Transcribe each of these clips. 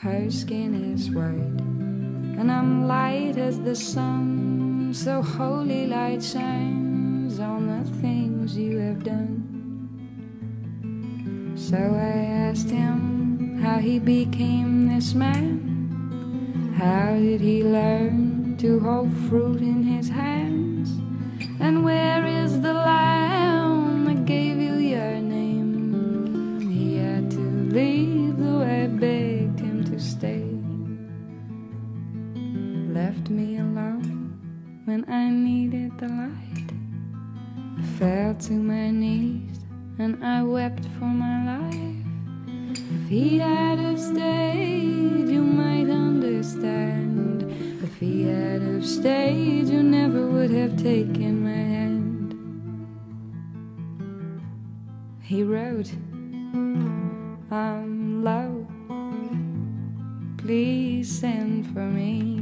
Her skin is white, and I'm light as the sun. So holy light shines on the things you have done. So I asked him how he became this man. How did he learn to hold fruit in his hands? And where is the lamb when I needed the light. I fell to my knees and I wept for my life. If he had have stayed, you might understand. If he had have stayed, you never would have taken my hand. He wrote, I'm low, please send for me.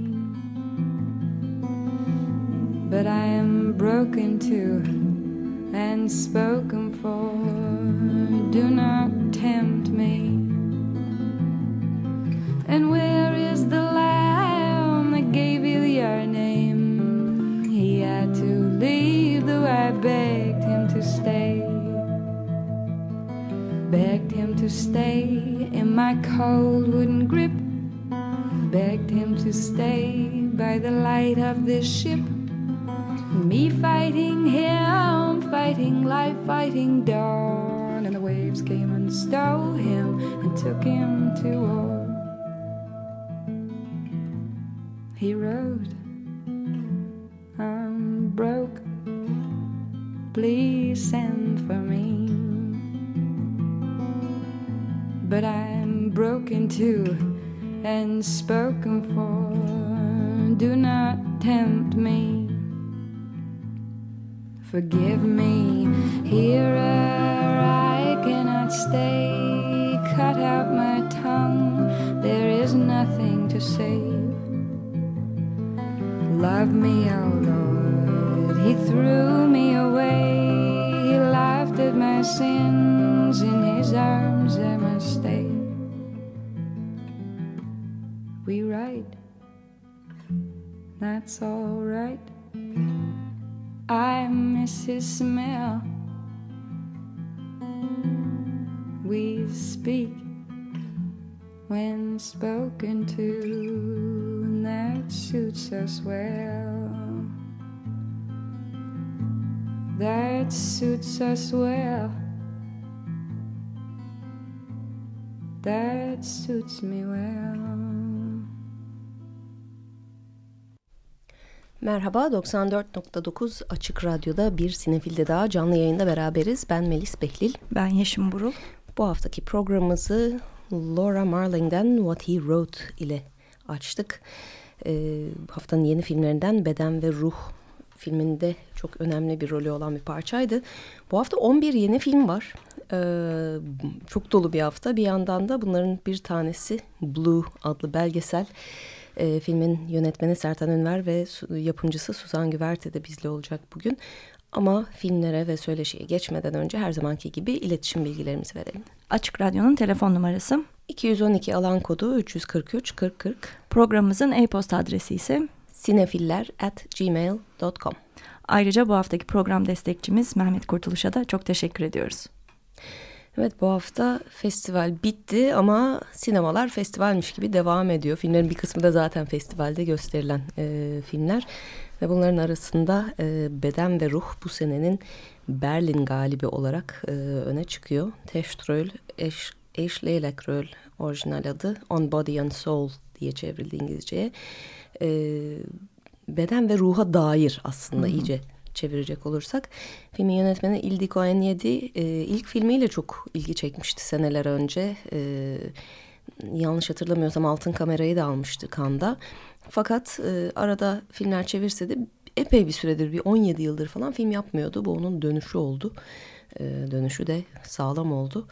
But I am broken too and spoken for. Do not tempt me. And where is the lamb that gave you your name? He had to leave, though I begged him to stay. Begged him to stay in my cold wooden grip. Begged him to stay by the light of this ship. Me fighting him, fighting life, fighting dawn. And the waves came and stole him and took him to war. He wrote, I'm broke, please send for me. But I'm broken too and spoken for. Do not tempt me. Forgive me, here I cannot stay. Cut out my tongue, there is nothing to save. Love me, oh Lord, He threw me away. He laughed at my sins, in His arms I must stay. We write, that's all right. I miss his smell. We speak when spoken to, and that suits us well. That suits us well. That suits me well. Merhaba, 94.9 Açık Radyo'da bir Sinefil'de daha canlı yayında beraberiz. Ben Melis Behlil. Ben Yeşim Burul. Bu haftaki programımızı Laura Marling'den What He Wrote ile açtık. Ee, haftanın yeni filmlerinden Beden ve Ruh filminde çok önemli bir rolü olan bir parçaydı. Bu hafta 11 yeni film var. Ee, çok dolu bir hafta. Bir yandan da bunların bir tanesi Blue adlı belgesel. Ee, filmin yönetmeni Sertan Ünver ve yapımcısı Suzan Güverte de bizle olacak bugün. Ama filmlere ve söyleşiye geçmeden önce her zamanki gibi iletişim bilgilerimizi verelim. Açık Radyo'nun telefon numarası 212 alan kodu 343 40 40. Programımızın e-posta adresi ise sinefiller at gmail.com. Ayrıca bu haftaki program destekçimiz Mehmet Kurtuluş'a da çok teşekkür ediyoruz. Evet bu hafta festival bitti ama sinemalar festivalmiş gibi devam ediyor. Filmlerin bir kısmı da zaten festivalde gösterilen e, filmler. Ve bunların arasında e, Beden ve Ruh bu senenin Berlin galibi olarak e, öne çıkıyor. Teştröl, Eş, Eşleylekröl orijinal adı On Body and Soul diye çevrildi İngilizceye. E, beden ve ruha dair aslında Hı -hı. iyice çevirecek olursak. Filmin yönetmeni Ildiko Enyedi e, ilk filmiyle çok ilgi çekmişti seneler önce. E, yanlış hatırlamıyorsam Altın Kamerayı da almıştı Kanda. Fakat e, arada filmler çevirse de epey bir süredir bir 17 yıldır falan film yapmıyordu. Bu onun dönüşü oldu. E, dönüşü de sağlam oldu.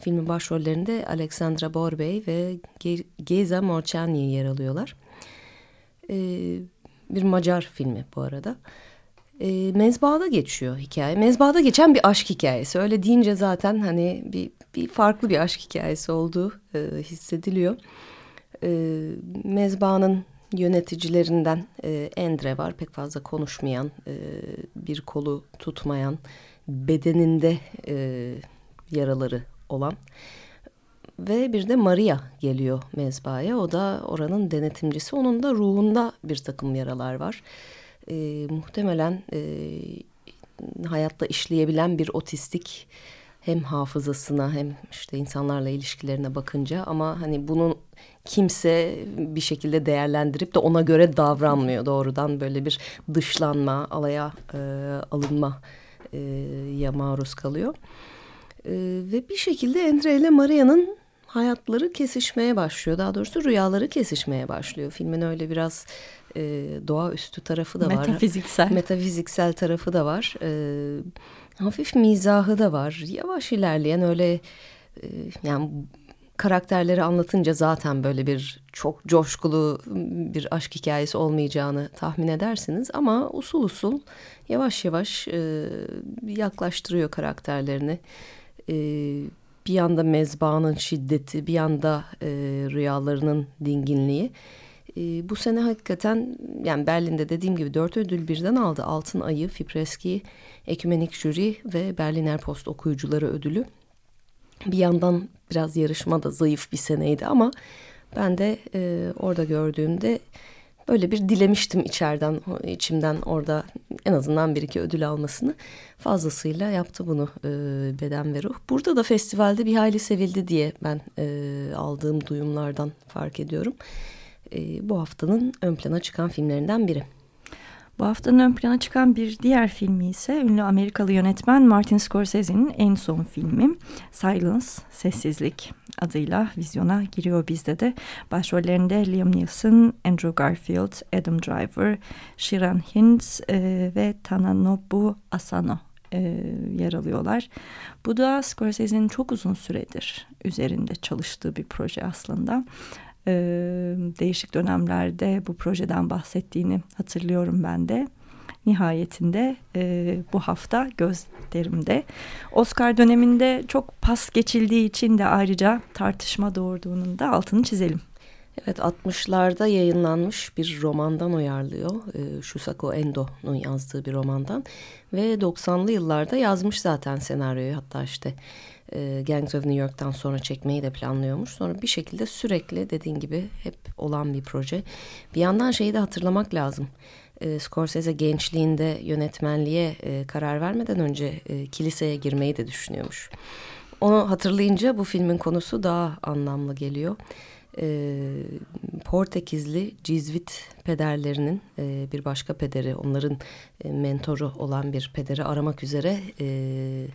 Filmin başrollerinde Alexandra Borbey ve Ge Geza Morcani yer alıyorlar. E, bir Macar filmi bu arada. Mezbahada geçiyor hikaye. Mezbahada geçen bir aşk hikayesi. Öyle deyince zaten hani bir, bir farklı bir aşk hikayesi olduğu e, hissediliyor. E, mezbahanın yöneticilerinden e, Endre var. Pek fazla konuşmayan, e, bir kolu tutmayan, bedeninde e, yaraları olan. Ve bir de Maria geliyor mezbaya. O da oranın denetimcisi. Onun da ruhunda bir takım yaralar var. E, muhtemelen e, hayatta işleyebilen bir otistik hem hafızasına hem işte insanlarla ilişkilerine bakınca ama hani bunun kimse bir şekilde değerlendirip de ona göre davranmıyor. Doğrudan böyle bir dışlanma alaya e, alınma e, ya maruz kalıyor. E, ve bir şekilde Andre ile Maria'nın hayatları kesişmeye başlıyor. Daha doğrusu rüyaları kesişmeye başlıyor. Filmin öyle biraz e, doğaüstü tarafı da var metafiziksel metafiziksel tarafı da var. E, hafif mizahı da var. Yavaş ilerleyen öyle e, yani karakterleri anlatınca zaten böyle bir çok coşkulu bir aşk hikayesi olmayacağını tahmin edersiniz. Ama usul usul yavaş yavaş e, yaklaştırıyor karakterlerini. E, bir yanda mezbahanın şiddeti, bir yanda e, rüyalarının dinginliği. E, bu sene hakikaten yani Berlin'de dediğim gibi dört ödül birden aldı. Altın Ayı, Fipreski, Ekümenik Jüri ve Berliner Post okuyucuları ödülü. Bir yandan biraz yarışma da zayıf bir seneydi ama ben de e, orada gördüğümde böyle bir dilemiştim içeriden, içimden orada en azından bir iki ödül almasını. Fazlasıyla yaptı bunu e, beden ve ruh. Burada da festivalde bir hayli sevildi diye ben e, aldığım duyumlardan fark ediyorum e, bu haftanın ön plana çıkan filmlerinden biri. Bu haftanın ön plana çıkan bir diğer filmi ise ünlü Amerikalı yönetmen Martin Scorsese'nin en son filmi Silence, Sessizlik adıyla vizyona giriyor bizde de. Başrollerinde Liam Neeson, Andrew Garfield, Adam Driver, Shiran Hinds e, ve Tananobu Asano e, yer alıyorlar. Bu da Scorsese'nin çok uzun süredir üzerinde çalıştığı bir proje aslında e, değişik dönemlerde bu projeden bahsettiğini hatırlıyorum ben de. Nihayetinde e, bu hafta gözlerimde. Oscar döneminde çok pas geçildiği için de ayrıca tartışma doğurduğunun da altını çizelim. Evet 60'larda yayınlanmış bir romandan uyarlıyor. E, Shusako Endo'nun yazdığı bir romandan. Ve 90'lı yıllarda yazmış zaten senaryoyu. Hatta işte e, Gangs of New York'tan sonra çekmeyi de planlıyormuş. Sonra bir şekilde sürekli dediğin gibi hep olan bir proje. Bir yandan şeyi de hatırlamak lazım. E, Scorsese gençliğinde yönetmenliğe e, karar vermeden önce e, kiliseye girmeyi de düşünüyormuş. Onu hatırlayınca bu filmin konusu daha anlamlı geliyor. E, Portekizli Cizvit pederlerinin e, bir başka pederi, onların e, mentoru olan bir pederi aramak üzere e,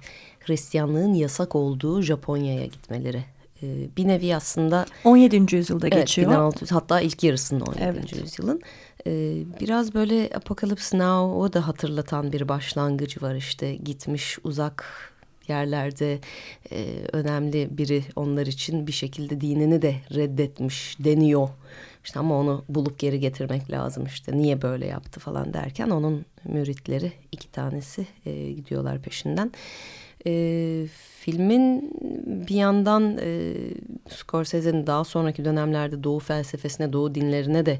Hristiyanlığın yasak olduğu Japonya'ya gitmeleri. E, bir nevi aslında 17. yüzyılda evet, geçiyor. 1600, hatta ilk yarısında 17. Evet. yüzyılın. Ee, biraz böyle Apocalypse Now'u da hatırlatan bir başlangıcı var işte gitmiş uzak yerlerde e, önemli biri onlar için bir şekilde dinini de reddetmiş deniyor. İşte ama onu bulup geri getirmek lazım işte niye böyle yaptı falan derken onun müritleri iki tanesi e, gidiyorlar peşinden. E, filmin bir yandan e, Scorsese'nin daha sonraki dönemlerde Doğu felsefesine, Doğu dinlerine de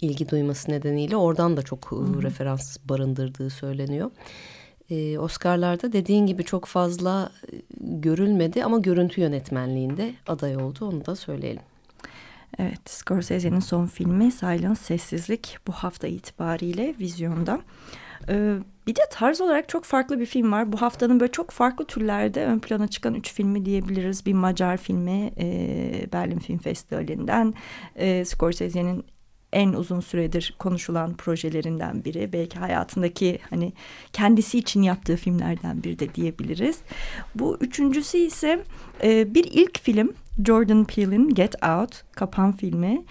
ilgi duyması nedeniyle oradan da çok e, referans barındırdığı söyleniyor. E, Oscar'larda dediğin gibi çok fazla e, görülmedi ama görüntü yönetmenliğinde aday oldu onu da söyleyelim. Evet, Scorsese'nin son filmi Silence, Sessizlik bu hafta itibariyle vizyonda. Ee, bir de tarz olarak çok farklı bir film var. Bu haftanın böyle çok farklı türlerde ön plana çıkan üç filmi diyebiliriz. Bir Macar filmi e, Berlin Film Festivali'nden. E, Scorsese'nin en uzun süredir konuşulan projelerinden biri. Belki hayatındaki hani kendisi için yaptığı filmlerden biri de diyebiliriz. Bu üçüncüsü ise e, bir ilk film Jordan Peele'in Get Out kapan filmi.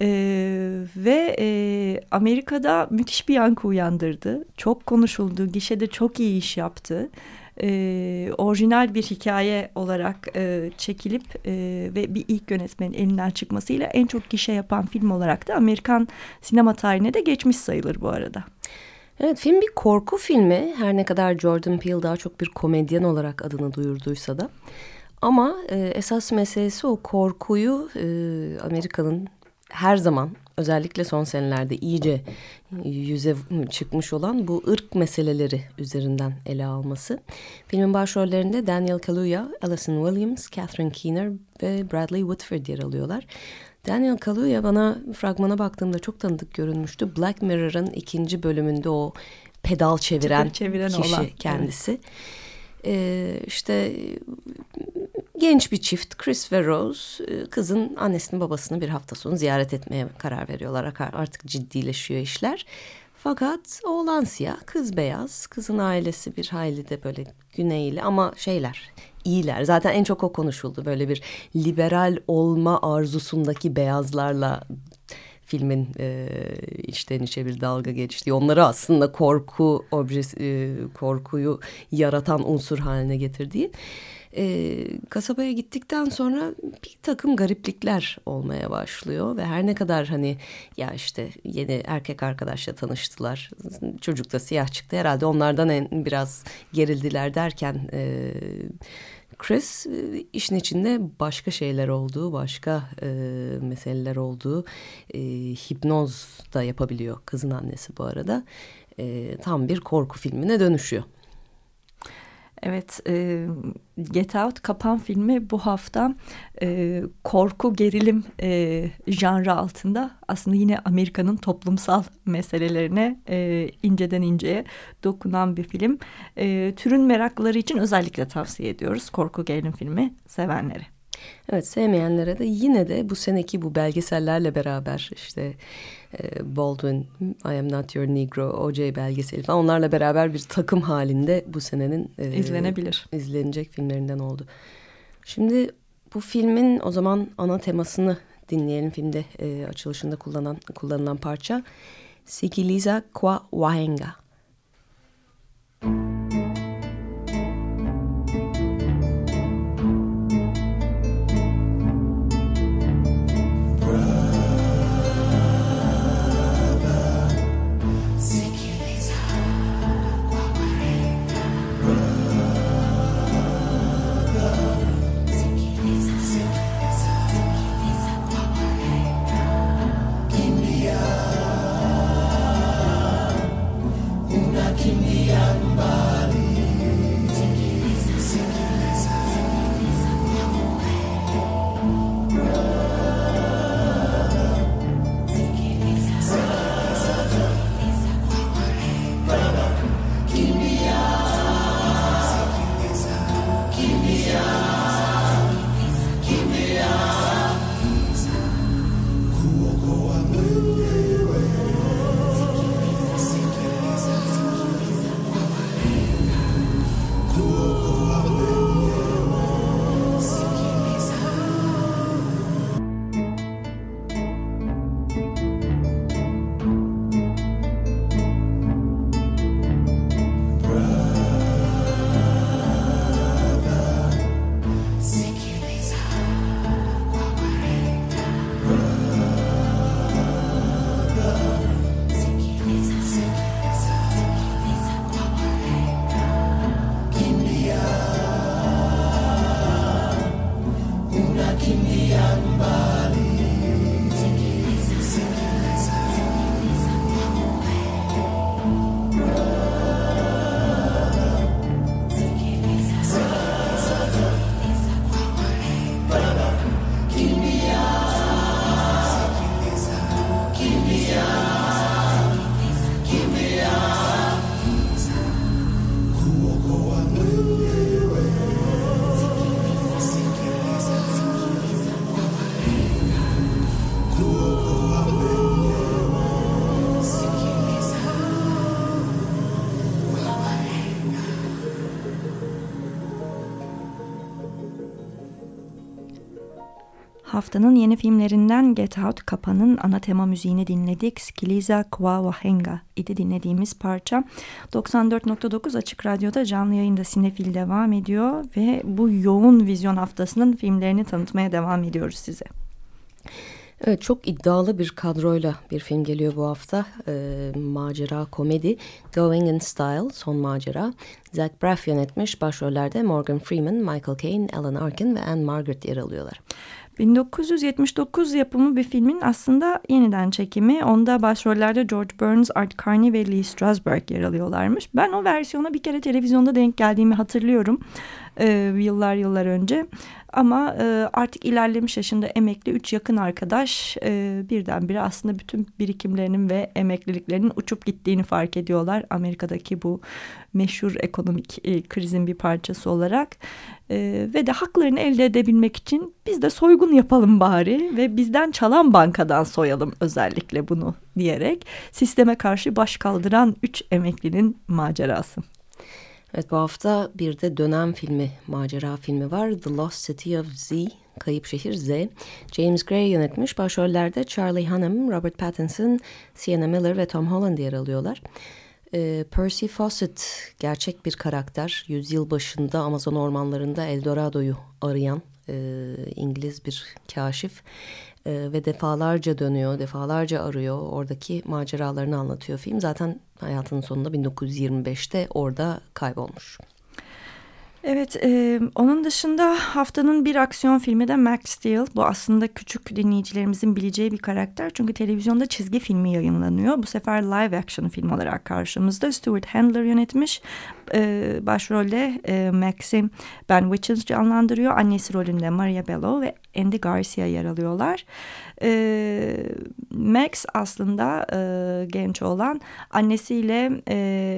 Ee, ve e, Amerika'da müthiş bir yankı uyandırdı. Çok konuşuldu, gişede çok iyi iş yaptı. Ee, orijinal bir hikaye olarak e, çekilip e, ve bir ilk yönetmenin elinden çıkmasıyla en çok gişe yapan film olarak da Amerikan sinema tarihine de geçmiş sayılır bu arada. Evet film bir korku filmi her ne kadar Jordan Peele daha çok bir komedyen olarak adını duyurduysa da. Ama e, esas meselesi o korkuyu e, Amerika'nın her zaman özellikle son senelerde iyice yüze çıkmış olan bu ırk meseleleri üzerinden ele alması. Filmin başrollerinde Daniel Kaluuya, Alison Williams, Catherine Keener ve Bradley Whitford yer alıyorlar. Daniel Kaluuya bana fragmana baktığımda çok tanıdık görünmüştü. Black Mirror'ın ikinci bölümünde o pedal çeviren, çeviren kişi olan. kendisi. Evet. Ee, işte genç bir çift Chris ve Rose e, kızın annesini babasını bir hafta sonu ziyaret etmeye karar veriyorlar. Artık ciddileşiyor işler. Fakat oğlan siyah, kız beyaz. Kızın ailesi bir hayli de böyle güneyli ama şeyler iyiler. Zaten en çok o konuşuldu. Böyle bir liberal olma arzusundaki beyazlarla filmin e, içten içe bir dalga geçti. Onları aslında korku objesi, e, korkuyu yaratan unsur haline getirdiği e, kasabaya gittikten sonra bir takım gariplikler olmaya başlıyor ve her ne kadar hani ya işte yeni erkek arkadaşla tanıştılar çocuk da siyah çıktı herhalde onlardan en biraz gerildiler derken e, Chris işin içinde başka şeyler olduğu, başka e, meseleler olduğu e, hipnoz da yapabiliyor kızın annesi bu arada. E, tam bir korku filmine dönüşüyor. Evet, e, Get Out kapan filmi bu hafta e, korku gerilim e, janrı altında aslında yine Amerika'nın toplumsal meselelerine e, inceden inceye dokunan bir film. E, türün merakları için özellikle tavsiye ediyoruz korku gerilim filmi sevenlere. Evet sevmeyenlere de yine de bu seneki bu belgesellerle beraber işte e, Baldwin, I Am Not Your Negro, O.J. belgeseli falan onlarla beraber bir takım halinde bu senenin e, izlenebilir. izlenecek filmlerinden oldu. Şimdi bu filmin o zaman ana temasını dinleyelim filmde e, açılışında kullanan kullanılan parça Sikiliza Kwa Wahenga. Müzik haftanın yeni filmlerinden Get Out Kapa'nın ana tema müziğini dinledik. Skiliza Kwa Wahenga idi dinlediğimiz parça. 94.9 Açık Radyo'da canlı yayında Sinefil devam ediyor ve bu yoğun vizyon haftasının filmlerini tanıtmaya devam ediyoruz size. Evet çok iddialı bir kadroyla bir film geliyor bu hafta. E, macera komedi Going in Style son macera. Zach Braff yönetmiş başrollerde Morgan Freeman, Michael Caine, Alan Arkin ve Anne Margaret yer alıyorlar. 1979 yapımı bir filmin aslında yeniden çekimi. Onda başrollerde George Burns, Art Carney ve Lee Strasberg yer alıyorlarmış. Ben o versiyona bir kere televizyonda denk geldiğimi hatırlıyorum. Ee, yıllar yıllar önce. Ama e, artık ilerlemiş yaşında emekli üç yakın arkadaş e, birdenbire aslında bütün birikimlerinin ve emekliliklerinin uçup gittiğini fark ediyorlar. Amerika'daki bu meşhur ekonomik e, krizin bir parçası olarak. E, ve de haklarını elde edebilmek için biz de soygun yapalım bari ve bizden çalan bankadan soyalım özellikle bunu diyerek sisteme karşı baş kaldıran üç emeklinin macerası. Evet bu hafta bir de dönem filmi, macera filmi var. The Lost City of Z, Kayıp Şehir Z. James Gray yönetmiş. Başrollerde Charlie Hunnam, Robert Pattinson, Sienna Miller ve Tom Holland yer alıyorlar. Ee, Percy Fawcett gerçek bir karakter. Yüzyıl başında Amazon ormanlarında Eldorado'yu arayan e, İngiliz bir kaşif e, ve defalarca dönüyor, defalarca arıyor. Oradaki maceralarını anlatıyor film. Zaten hayatının sonunda 1925'te orada kaybolmuş. Evet, e, onun dışında haftanın bir aksiyon filmi de Max Steel. Bu aslında küçük dinleyicilerimizin bileceği bir karakter. Çünkü televizyonda çizgi filmi yayınlanıyor. Bu sefer live action film olarak karşımızda. Stuart Handler yönetmiş. E, başrolde e, Max'i Ben Witches canlandırıyor. Annesi rolünde Maria Bello ve Andy Garcia yer alıyorlar. E, Max aslında e, genç olan annesiyle e,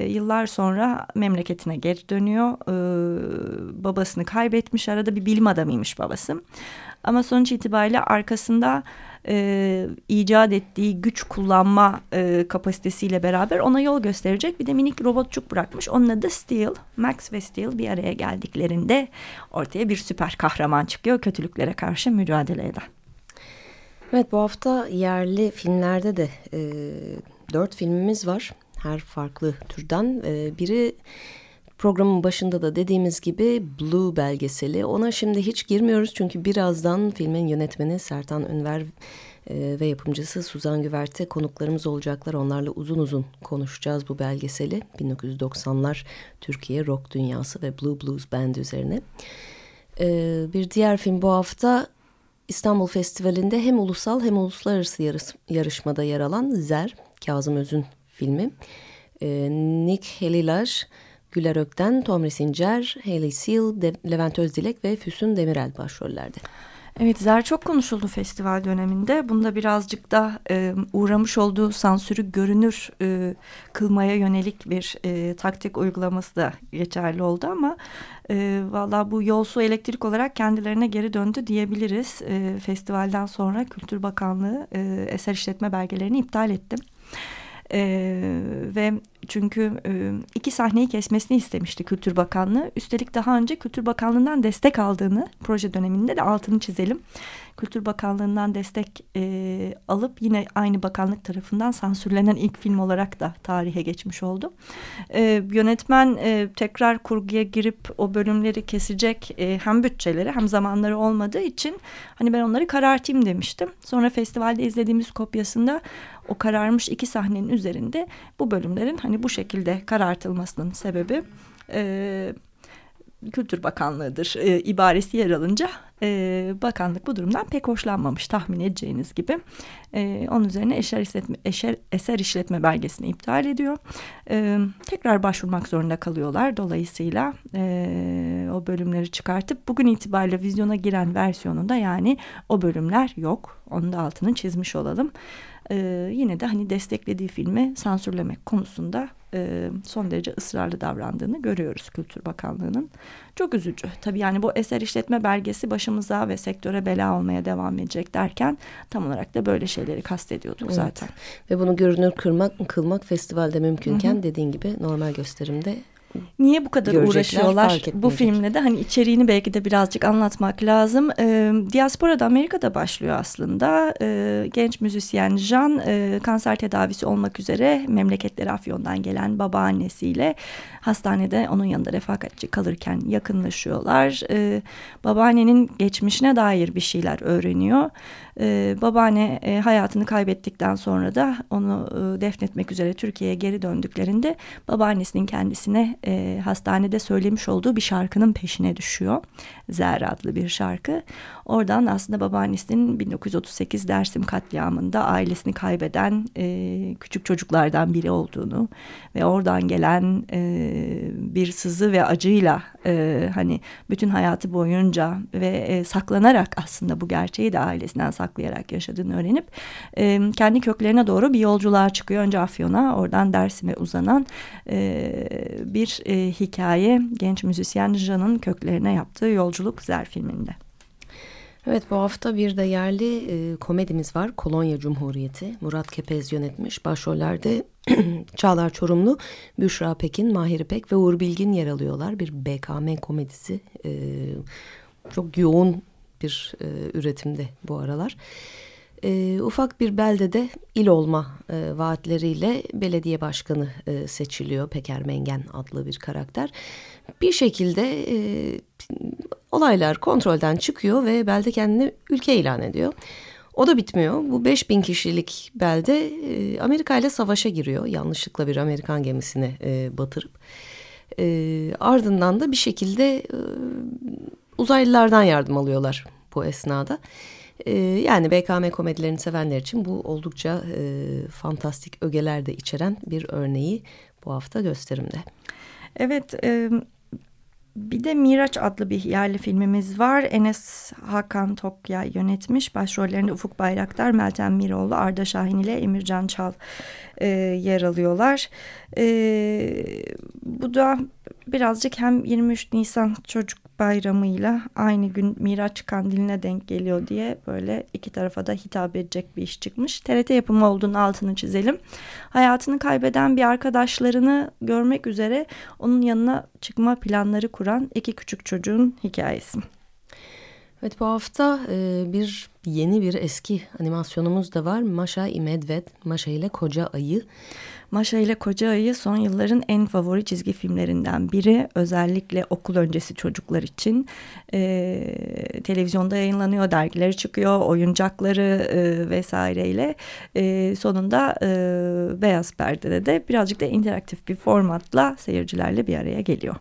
yıllar sonra memleketine geri dönüyor. E, babasını kaybetmiş arada bir bilim adamıymış babası. Ama sonuç itibariyle arkasında e, icat ettiği güç kullanma e, kapasitesiyle beraber ona yol gösterecek bir de minik robotçuk bırakmış. Onun adı Steel. Max ve Steel bir araya geldiklerinde ortaya bir süper kahraman çıkıyor kötülüklere karşı mücadele eden. Evet bu hafta yerli filmlerde de e, dört filmimiz var. Her farklı türden. E, biri programın başında da dediğimiz gibi Blue belgeseli. Ona şimdi hiç girmiyoruz çünkü birazdan filmin yönetmeni Sertan Ünver e, ve yapımcısı Suzan Güvert'e konuklarımız olacaklar. Onlarla uzun uzun konuşacağız bu belgeseli. 1990'lar Türkiye rock dünyası ve Blue Blues Band üzerine. E, bir diğer film bu hafta İstanbul Festivali'nde hem ulusal hem uluslararası yarış, yarışmada yer alan Zer, Kazım Öz'ün filmi. E, Nick Helilaj, Güler Ökten, Tomri Sincer, Hayley Seal, De Levent Özdilek ve Füsun Demirel başrollerde. Evet Zer çok konuşuldu festival döneminde. Bunda birazcık da e, uğramış olduğu sansürü görünür e, kılmaya yönelik bir e, taktik uygulaması da geçerli oldu ama e, valla bu yolsu elektrik olarak kendilerine geri döndü diyebiliriz. E, festivalden sonra Kültür Bakanlığı e, eser işletme belgelerini iptal etti. Ee, ve çünkü e, iki sahneyi kesmesini istemişti Kültür Bakanlığı. Üstelik daha önce Kültür Bakanlığı'ndan destek aldığını proje döneminde de altını çizelim. Kültür Bakanlığı'ndan destek e, alıp yine aynı bakanlık tarafından sansürlenen ilk film olarak da tarihe geçmiş oldu. E, yönetmen e, tekrar kurguya girip o bölümleri kesecek e, hem bütçeleri hem zamanları olmadığı için hani ben onları karartayım demiştim. Sonra festivalde izlediğimiz kopyasında o kararmış iki sahnenin üzerinde bu bölümlerin hani bu şekilde karartılmasının sebebi e, Kültür Bakanlığı'dır e, ibaresi yer alınca e, bakanlık bu durumdan pek hoşlanmamış tahmin edeceğiniz gibi. E, onun üzerine eser işletme, eser, eser işletme belgesini iptal ediyor. E, tekrar başvurmak zorunda kalıyorlar. Dolayısıyla e, o bölümleri çıkartıp bugün itibariyle vizyona giren versiyonunda yani o bölümler yok. Onun da altını çizmiş olalım. E, yine de hani desteklediği filmi sansürlemek konusunda e, son derece ısrarlı davrandığını görüyoruz Kültür Bakanlığı'nın. Çok üzücü. Tabii yani bu eser işletme belgesi başımıza ve sektöre bela olmaya devam edecek derken tam olarak da böyle şeyleri kastediyorduk evet. zaten. Ve bunu görünür kırmak, kılmak festivalde mümkünken Hı -hı. dediğin gibi normal gösterimde Niye bu kadar uğraşıyorlar bu filmle de hani içeriğini belki de birazcık anlatmak lazım. E, Diaspora'da Amerika'da başlıyor aslında. E, genç müzisyen Jean e, kanser tedavisi olmak üzere memleketleri Afyon'dan gelen babaannesiyle hastanede onun yanında refakatçi kalırken yakınlaşıyorlar. E, babaannenin geçmişine dair bir şeyler öğreniyor. E, babaanne e, hayatını kaybettikten sonra da onu e, defnetmek üzere Türkiye'ye geri döndüklerinde babaannesinin kendisine e, hastanede söylemiş olduğu bir şarkının peşine düşüyor. Zer adlı bir şarkı. Oradan aslında babaannesinin 1938 Dersim katliamında ailesini kaybeden e, küçük çocuklardan biri olduğunu ve oradan gelen e, bir sızı ve acıyla e, hani bütün hayatı boyunca ve e, saklanarak aslında bu gerçeği de ailesinden saklayarak yaşadığını öğrenip e, kendi köklerine doğru bir yolculuğa çıkıyor. Önce Afyon'a oradan Dersim'e uzanan e, bir e, hikaye genç müzisyen Jan'ın köklerine yaptığı yolculuk Zer filminde. Evet bu hafta bir de yerli e, komedimiz var. Kolonya Cumhuriyeti. Murat Kepez yönetmiş. Başrollerde Çağlar Çorumlu, Büşra Pekin, Mahir İpek ve Uğur Bilgin yer alıyorlar. Bir BKM komedisi. E, çok yoğun bir e, üretimde bu aralar. E, ufak bir beldede il olma e, vaatleriyle belediye başkanı e, seçiliyor. Peker Mengen adlı bir karakter. Bir şekilde e, olaylar kontrolden çıkıyor ve belde kendini ülke ilan ediyor. O da bitmiyor. Bu 5000 kişilik belde e, Amerika ile savaşa giriyor. Yanlışlıkla bir Amerikan gemisini e, batırıp. E, ardından da bir şekilde e, uzaylılardan yardım alıyorlar bu esnada. E, yani BKM komedilerini sevenler için bu oldukça e, fantastik ögeler de içeren bir örneği bu hafta gösterimde. Evet, e, bir de Miraç adlı bir yerli filmimiz var. Enes Hakan Tokya yönetmiş. Başrollerinde Ufuk Bayraktar, Meltem Miroğlu, Arda Şahin ile Emircan Çal e, yer alıyorlar. E, bu da birazcık hem 23 Nisan Çocuk bayramıyla aynı gün Miraç Kandili'ne denk geliyor diye böyle iki tarafa da hitap edecek bir iş çıkmış. TRT yapımı olduğunu altını çizelim. Hayatını kaybeden bir arkadaşlarını görmek üzere onun yanına çıkma planları kuran iki küçük çocuğun hikayesi. Evet bu hafta e, bir yeni bir eski animasyonumuz da var. Maşa İmedved, Maşa ile Koca Ayı. Maşa ile Koca Ayı son yılların en favori çizgi filmlerinden biri. Özellikle okul öncesi çocuklar için e, televizyonda yayınlanıyor, dergileri çıkıyor, oyuncakları e, vesaireyle e, sonunda e, Beyaz Perde'de de birazcık da interaktif bir formatla seyircilerle bir araya geliyor.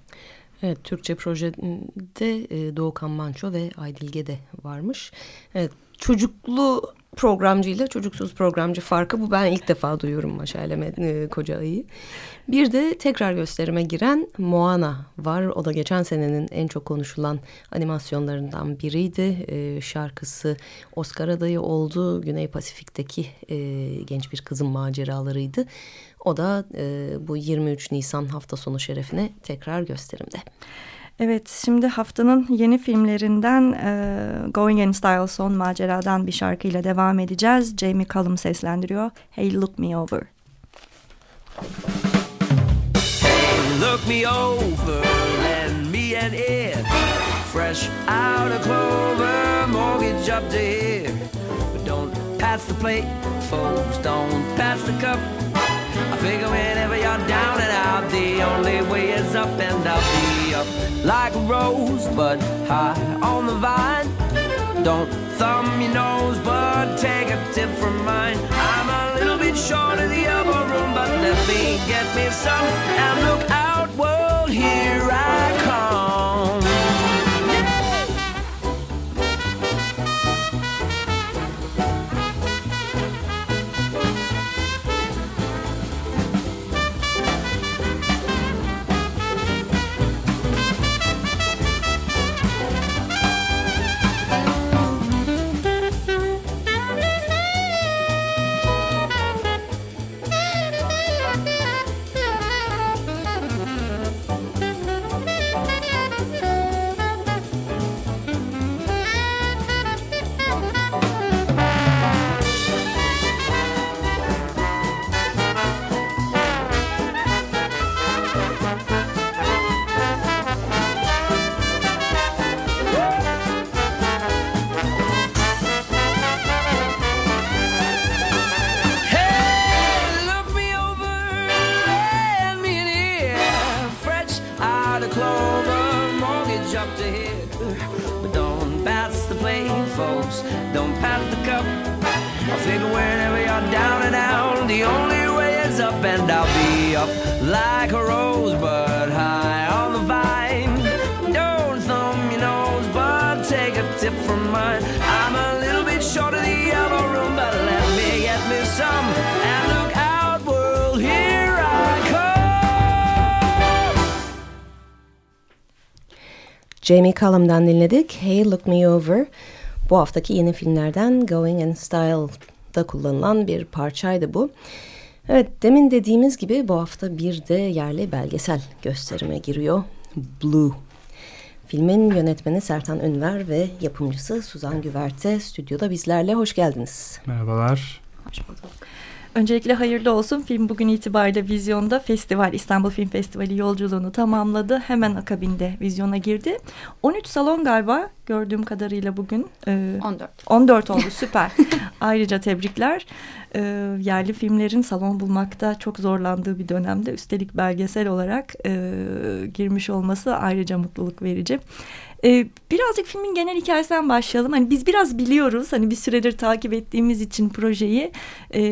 Evet, Türkçe projede e, Doğukan Manço ve Aydilge de varmış. Evet, çocuklu programcı ile çocuksuz programcı farkı bu ben ilk defa duyuyorum Maşale e, Koca Ayı. Bir de tekrar gösterime giren Moana var. O da geçen senenin en çok konuşulan animasyonlarından biriydi. E, şarkısı Oscar adayı oldu. Güney Pasifik'teki genç bir kızın maceralarıydı. O da e, bu 23 Nisan hafta sonu şerefine tekrar gösterimde. Evet şimdi haftanın yeni filmlerinden e, Going in Style son maceradan bir şarkıyla devam edeceğiz. Jamie Cullum seslendiriyor. Hey Look Me Over. Hey look me over and me and it Fresh out of clover, mortgage up to here But don't pass the plate, folks, don't pass the cup I figure whenever you're down and out, the only way is up, and I'll be up like a rose, but high on the vine. Don't thumb your nose, but take a tip from mine. I'm a little bit short of the upper room, but let me get me some and look out, world, here I the clover, mortgage up to here. But don't pass the plate, folks, don't pass the cup. I figure whenever you're down and out, the only way is up, and I'll be up like a rose. Jamie Cullum'dan dinledik. Hey Look Me Over. Bu haftaki yeni filmlerden Going in Style'da kullanılan bir parçaydı bu. Evet demin dediğimiz gibi bu hafta bir de yerli belgesel gösterime giriyor. Blue. Filmin yönetmeni Sertan Ünver ve yapımcısı Suzan Güverte stüdyoda bizlerle. Hoş geldiniz. Merhabalar. Hoş bulduk. Öncelikle hayırlı olsun. Film bugün itibariyle vizyonda festival İstanbul Film Festivali yolculuğunu tamamladı. Hemen akabinde vizyona girdi. 13 salon galiba gördüğüm kadarıyla bugün. Ee, 14. 14 oldu süper. Ayrıca tebrikler. Ee, yerli filmlerin salon bulmakta çok zorlandığı bir dönemde üstelik belgesel olarak e, girmiş olması ayrıca mutluluk verici. Ee, birazcık filmin genel hikayesinden başlayalım. Hani biz biraz biliyoruz. Hani bir süredir takip ettiğimiz için projeyi e,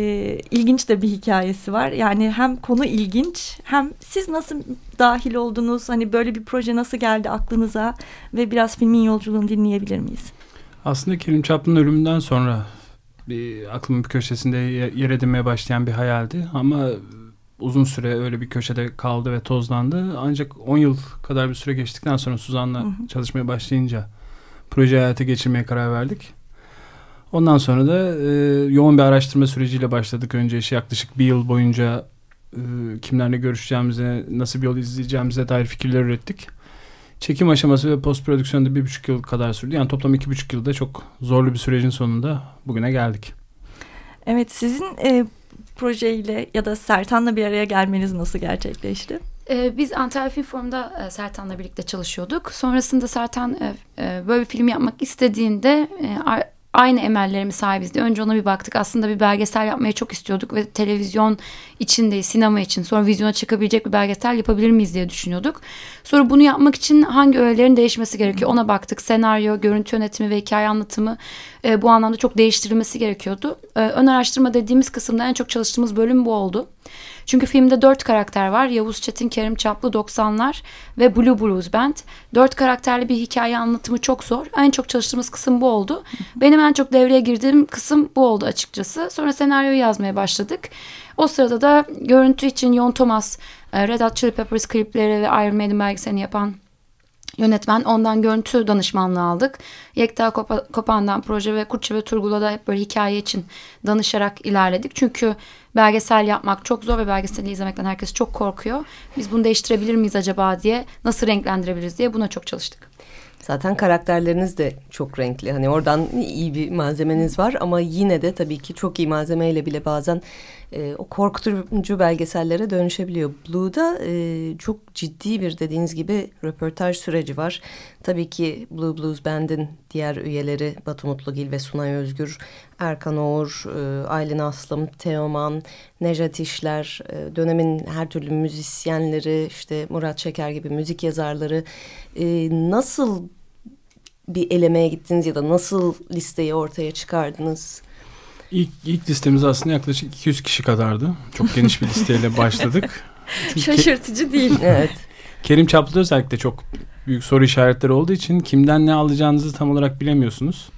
ilginç de bir hikayesi var. Yani hem konu ilginç hem siz nasıl dahil oldunuz? Hani böyle bir proje nasıl geldi aklınıza? Ve biraz filmin yolculuğunu dinleyebilir miyiz? Aslında Kerim Çaplı'nın ölümünden sonra bir aklımın bir köşesinde yer edinmeye başlayan bir hayaldi. Ama uzun süre öyle bir köşede kaldı ve tozlandı. Ancak 10 yıl kadar bir süre geçtikten sonra Suzan'la çalışmaya başlayınca proje hayata geçirmeye karar verdik. Ondan sonra da e, yoğun bir araştırma süreciyle başladık. Önce işi yaklaşık bir yıl boyunca e, kimlerle görüşeceğimize, nasıl bir yol izleyeceğimize dair fikirler ürettik. Çekim aşaması ve post prodüksiyonda bir buçuk yıl kadar sürdü. Yani toplam iki buçuk yılda çok zorlu bir sürecin sonunda bugüne geldik. Evet sizin e, projeyle ya da Sertan'la bir araya gelmeniz nasıl gerçekleşti? Ee, biz Antalya Film Forum'da e, Sertan'la birlikte çalışıyorduk. Sonrasında Sertan e, e, böyle bir film yapmak istediğinde e, aynı emellerimi sahibiz diye önce ona bir baktık. Aslında bir belgesel yapmayı çok istiyorduk ve televizyon için değil sinema için sonra vizyona çıkabilecek bir belgesel yapabilir miyiz diye düşünüyorduk. Sonra bunu yapmak için hangi öğelerin değişmesi gerekiyor ona baktık. Senaryo, görüntü yönetimi ve hikaye anlatımı e, bu anlamda çok değiştirilmesi gerekiyordu. E, ön araştırma dediğimiz kısımda en çok çalıştığımız bölüm bu oldu. Çünkü filmde dört karakter var. Yavuz Çetin, Kerim Çaplı, 90'lar ve Blue Blues Band. Dört karakterli bir hikaye anlatımı çok zor. En çok çalıştığımız kısım bu oldu. Benim en çok devreye girdiğim kısım bu oldu açıkçası. Sonra senaryoyu yazmaya başladık. O sırada da görüntü için Yon Thomas, e, Red Hot Chili Peppers klipleri ve Iron Maiden belgeselini yapan yönetmen. Ondan görüntü danışmanlığı aldık. Yekta Kopan'dan proje ve Kurtçu ve Turgul'a da hep böyle hikaye için danışarak ilerledik. Çünkü belgesel yapmak çok zor ve belgeseli izlemekten herkes çok korkuyor. Biz bunu değiştirebilir miyiz acaba diye, nasıl renklendirebiliriz diye buna çok çalıştık. Zaten karakterleriniz de çok renkli. Hani oradan iyi bir malzemeniz var ama yine de tabii ki çok iyi malzemeyle bile bazen e, o korkutucu belgesellere dönüşebiliyor. Blue'da e, çok ciddi bir dediğiniz gibi röportaj süreci var. Tabii ki Blue Blues Band'in diğer üyeleri Batu Mutlugil ve Sunay Özgür, Erkan Oğur, e, Aylin Aslım, Teoman, Nejat İşler, e, dönemin her türlü müzisyenleri, işte Murat Şeker gibi müzik yazarları e, nasıl bir elemeye gittiniz ya da nasıl listeyi ortaya çıkardınız? İlk, ilk listemiz aslında yaklaşık 200 kişi kadardı. Çok geniş bir listeyle başladık. Çünkü Şaşırtıcı değil. evet. Kerim Çaplı'da özellikle çok büyük soru işaretleri olduğu için kimden ne alacağınızı tam olarak bilemiyorsunuz.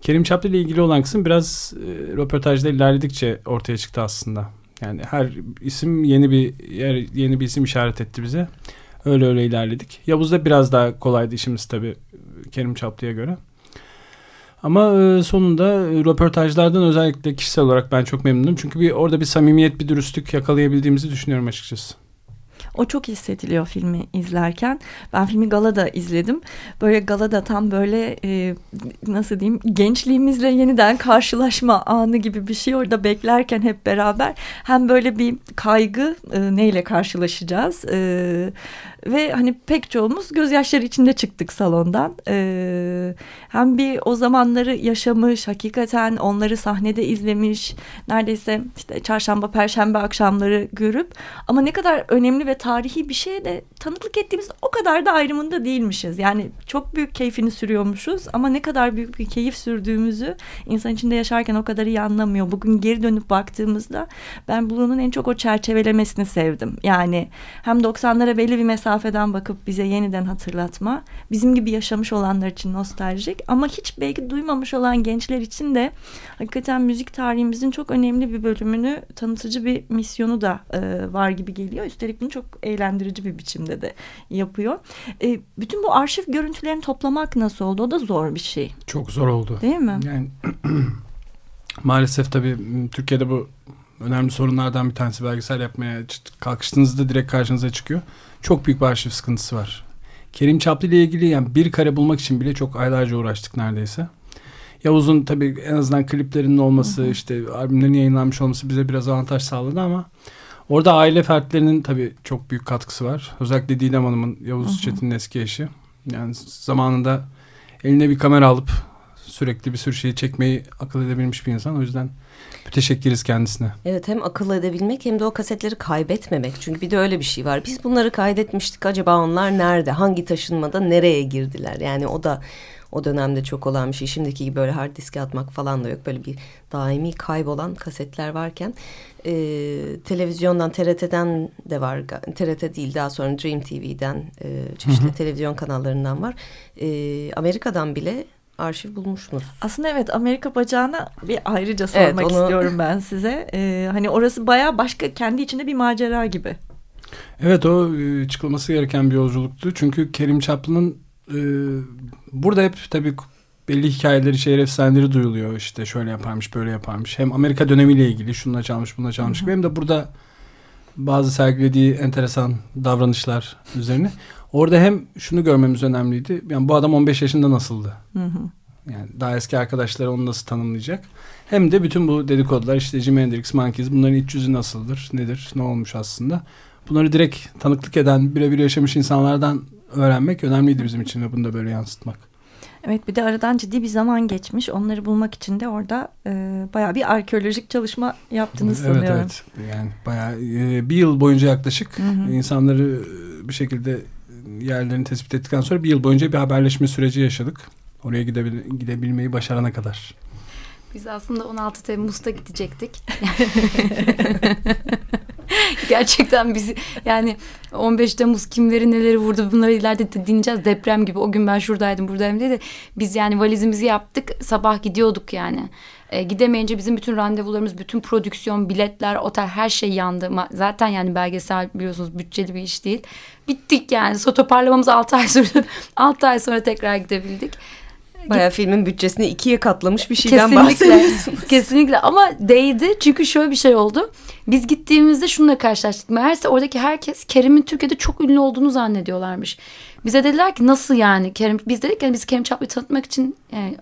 Kerim Çaplı ile ilgili olan kısım biraz e, röportajda ilerledikçe ortaya çıktı aslında. Yani her isim yeni bir yer, yeni bir isim işaret etti bize. Öyle öyle ilerledik. Yavuz'da biraz daha kolaydı işimiz tabii Kerim Çaplı'ya göre. Ama e, sonunda e, röportajlardan özellikle kişisel olarak ben çok memnunum. Çünkü bir orada bir samimiyet, bir dürüstlük yakalayabildiğimizi düşünüyorum açıkçası. O çok hissediliyor filmi izlerken. Ben filmi Gala'da izledim. Böyle Gala'da tam böyle e, nasıl diyeyim gençliğimizle yeniden karşılaşma anı gibi bir şey orada beklerken hep beraber. Hem böyle bir kaygı e, neyle karşılaşacağız e, ve hani pek çoğumuz gözyaşları içinde çıktık salondan. Ee, hem bir o zamanları yaşamış, hakikaten onları sahnede izlemiş, neredeyse işte çarşamba, perşembe akşamları görüp ama ne kadar önemli ve tarihi bir şeye de tanıklık ettiğimizde o kadar da ayrımında değilmişiz. Yani çok büyük keyfini sürüyormuşuz ama ne kadar büyük bir keyif sürdüğümüzü insan içinde yaşarken o kadar iyi anlamıyor. Bugün geri dönüp baktığımızda ben Blue'nun en çok o çerçevelemesini sevdim. Yani hem 90'lara belli bir mesafeden bakıp bize yeniden hatırlatma, bizim gibi yaşamış olanlar için nostaljik ama hiç belki duymamış olan gençler için de hakikaten müzik tarihimizin çok önemli bir bölümünü tanıtıcı bir misyonu da e, var gibi geliyor. Üstelik bunu çok eğlendirici bir biçimde de yapıyor. E, bütün bu arşiv görüntülerini toplamak nasıl oldu? O da zor bir şey. Çok zor oldu. Değil mi? Yani maalesef tabii Türkiye'de bu önemli sorunlardan bir tanesi belgesel yapmaya kalkıştığınızda direkt karşınıza çıkıyor. Çok büyük bir arşiv sıkıntısı var. Kerim Çaplı ile ilgili yani bir kare bulmak için bile çok aylarca uğraştık neredeyse. Yavuz'un tabii en azından kliplerinin olması, hı hı. işte albümlerin yayınlanmış olması bize biraz avantaj sağladı ama orada aile fertlerinin tabii çok büyük katkısı var. Özellikle Didem Hanım'ın, Yavuz Çetin'in eski eşi. Yani zamanında eline bir kamera alıp sürekli bir sürü şeyi çekmeyi akıl edebilmiş bir insan. O yüzden teşekkürüz kendisine. Evet hem akıl edebilmek hem de o kasetleri kaybetmemek. Çünkü bir de öyle bir şey var. Biz bunları kaydetmiştik. Acaba onlar nerede? Hangi taşınmada nereye girdiler? Yani o da o dönemde çok olan bir şey. Şimdiki gibi böyle hard diske atmak falan da yok. Böyle bir daimi kaybolan kasetler varken e, televizyondan TRT'den de var. TRT değil daha sonra Dream TV'den e, çeşitli hı hı. televizyon kanallarından var. E, Amerika'dan bile arşiv bulmuşsunuz. Aslında evet Amerika bacağına bir ayrıca sormak evet, onu... istiyorum ben size. Ee, hani orası baya başka kendi içinde bir macera gibi. Evet o e, çıkılması gereken bir yolculuktu. Çünkü Kerim Çaplı'nın e, burada hep tabii belli hikayeleri, şehir efsaneleri duyuluyor. İşte şöyle yaparmış, böyle yaparmış. Hem Amerika dönemiyle ilgili şununla çalmış, bununla çalmış gibi. Hem de burada bazı sergilediği enteresan davranışlar üzerine. Orada hem şunu görmemiz önemliydi. Yani bu adam 15 yaşında nasıldı? Hı hı. Yani daha eski arkadaşları onu nasıl tanımlayacak? Hem de bütün bu dedikodular işte Jimi Hendrix, Monkeys bunların iç yüzü nasıldır? Nedir? Ne olmuş aslında? Bunları direkt tanıklık eden, birebir yaşamış insanlardan öğrenmek önemliydi bizim için ve bunu da böyle yansıtmak. Evet bir de aradan ciddi bir zaman geçmiş. Onları bulmak için de orada e, bayağı bir arkeolojik çalışma yaptınız evet, sanıyorum. Evet evet. Yani bayağı e, bir yıl boyunca yaklaşık hı hı. insanları bir şekilde yerlerini tespit ettikten sonra bir yıl boyunca bir haberleşme süreci yaşadık. Oraya gidebil gidebilmeyi başarana kadar. Biz aslında 16 Temmuz'da gidecektik. Gerçekten biz yani 15 Temmuz kimleri neleri vurdu bunları ileride dinleyeceğiz. Deprem gibi o gün ben şuradaydım buradayım diye de biz yani valizimizi yaptık sabah gidiyorduk yani. E, gidemeyince bizim bütün randevularımız, bütün prodüksiyon, biletler, otel her şey yandı. Zaten yani belgesel biliyorsunuz bütçeli bir iş değil. Bittik yani. So toparlamamız 6 ay sürdü. 6 ay sonra tekrar gidebildik. Baya filmin bütçesini ikiye katlamış bir şeyden bahsediyorsunuz. Kesinlikle ama değdi çünkü şöyle bir şey oldu. Biz gittiğimizde şununla karşılaştık. Meğerse oradaki herkes Kerim'in Türkiye'de çok ünlü olduğunu zannediyorlarmış. Bize dediler ki nasıl yani Kerim? Biz dedik yani biz Kerim Çaplı'yı tanıtmak için yani,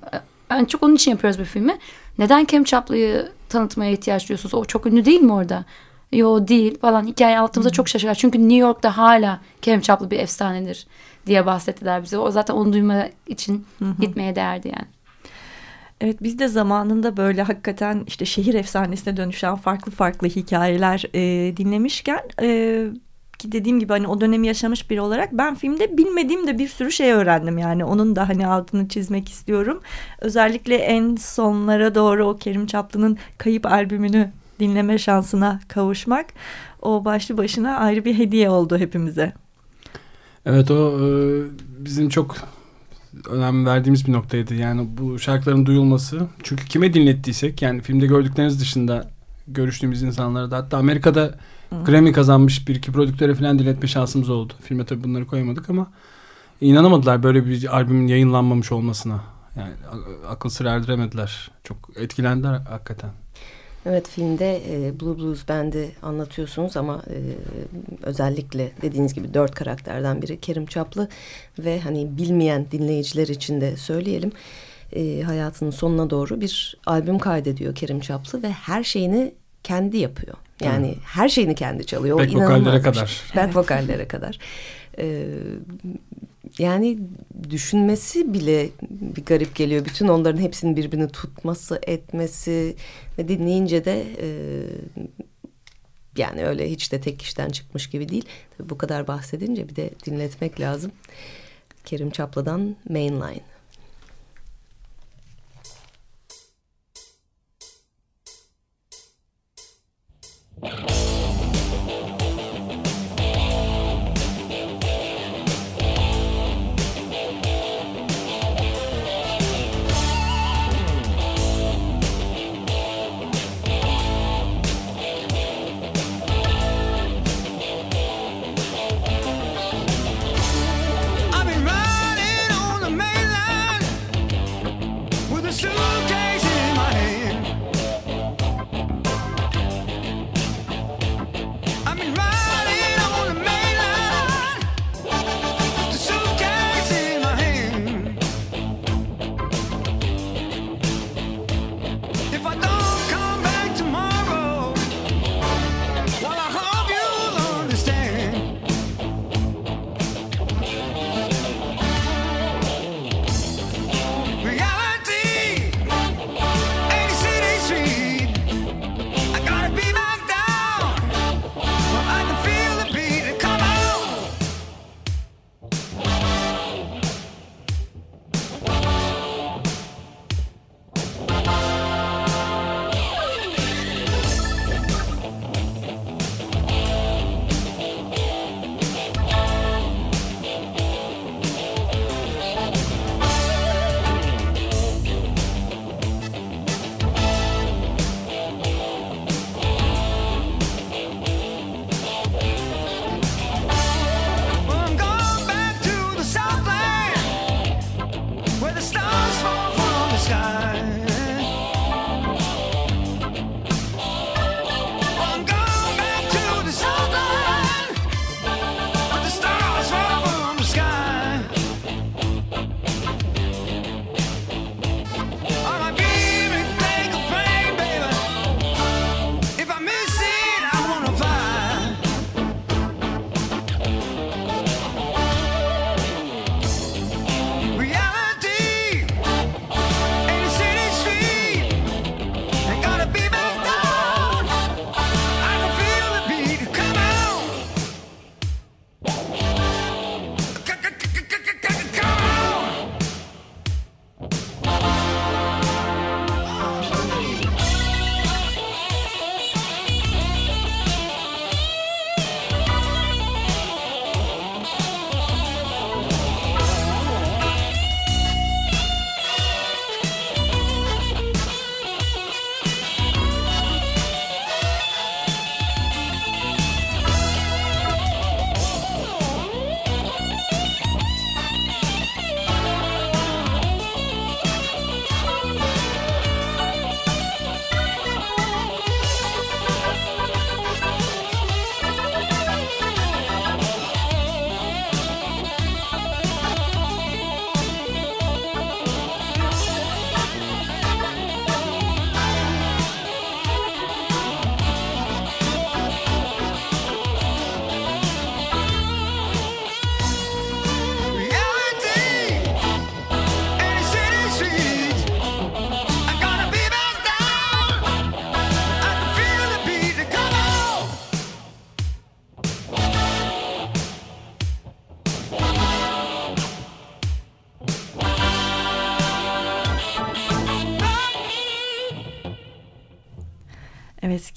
yani çok onun için yapıyoruz bu filmi. Neden Kerim Çaplı'yı tanıtmaya ihtiyaç duyuyorsunuz? O çok ünlü değil mi orada? Yo değil falan. Hikaye altımıza çok şaşırlar. Çünkü New York'ta hala Kerim Çaplı bir efsanedir diye bahsettiler bize. O zaten onu duyma için gitmeye değerdi yani. Evet biz de zamanında böyle hakikaten işte şehir efsanesine dönüşen farklı farklı hikayeler e, dinlemişken e, ki dediğim gibi hani o dönemi yaşamış biri olarak ben filmde bilmediğim de bir sürü şey öğrendim yani onun da hani altını çizmek istiyorum. Özellikle en sonlara doğru o Kerim Çaplı'nın kayıp albümünü dinleme şansına kavuşmak o başlı başına ayrı bir hediye oldu hepimize. Evet o e, bizim çok önem verdiğimiz bir noktaydı. Yani bu şarkıların duyulması. Çünkü kime dinlettiysek yani filmde gördükleriniz dışında görüştüğümüz insanlara da hatta Amerika'da Hı. Grammy kazanmış bir iki prodüktöre falan dinletme şansımız oldu. Filme tabii bunları koyamadık ama inanamadılar böyle bir albümün yayınlanmamış olmasına. Yani akıl sır erdiremediler. Çok etkilendiler hakikaten. Evet filmde e, Blue Blues Band'i anlatıyorsunuz ama e, özellikle dediğiniz gibi dört karakterden biri Kerim Çaplı ve hani bilmeyen dinleyiciler için de söyleyelim e, hayatının sonuna doğru bir albüm kaydediyor Kerim Çaplı ve her şeyini kendi yapıyor. Yani Hı. her şeyini kendi çalıyor. Back vokallere kadar. Back vokallere kadar. Ee, yani düşünmesi bile bir garip geliyor. Bütün onların hepsinin birbirini tutması, etmesi ve dinleyince de e, Yani öyle hiç de tek kişiden çıkmış gibi değil. Tabii bu kadar bahsedince bir de dinletmek lazım. Kerim Çaplı'dan Mainline. you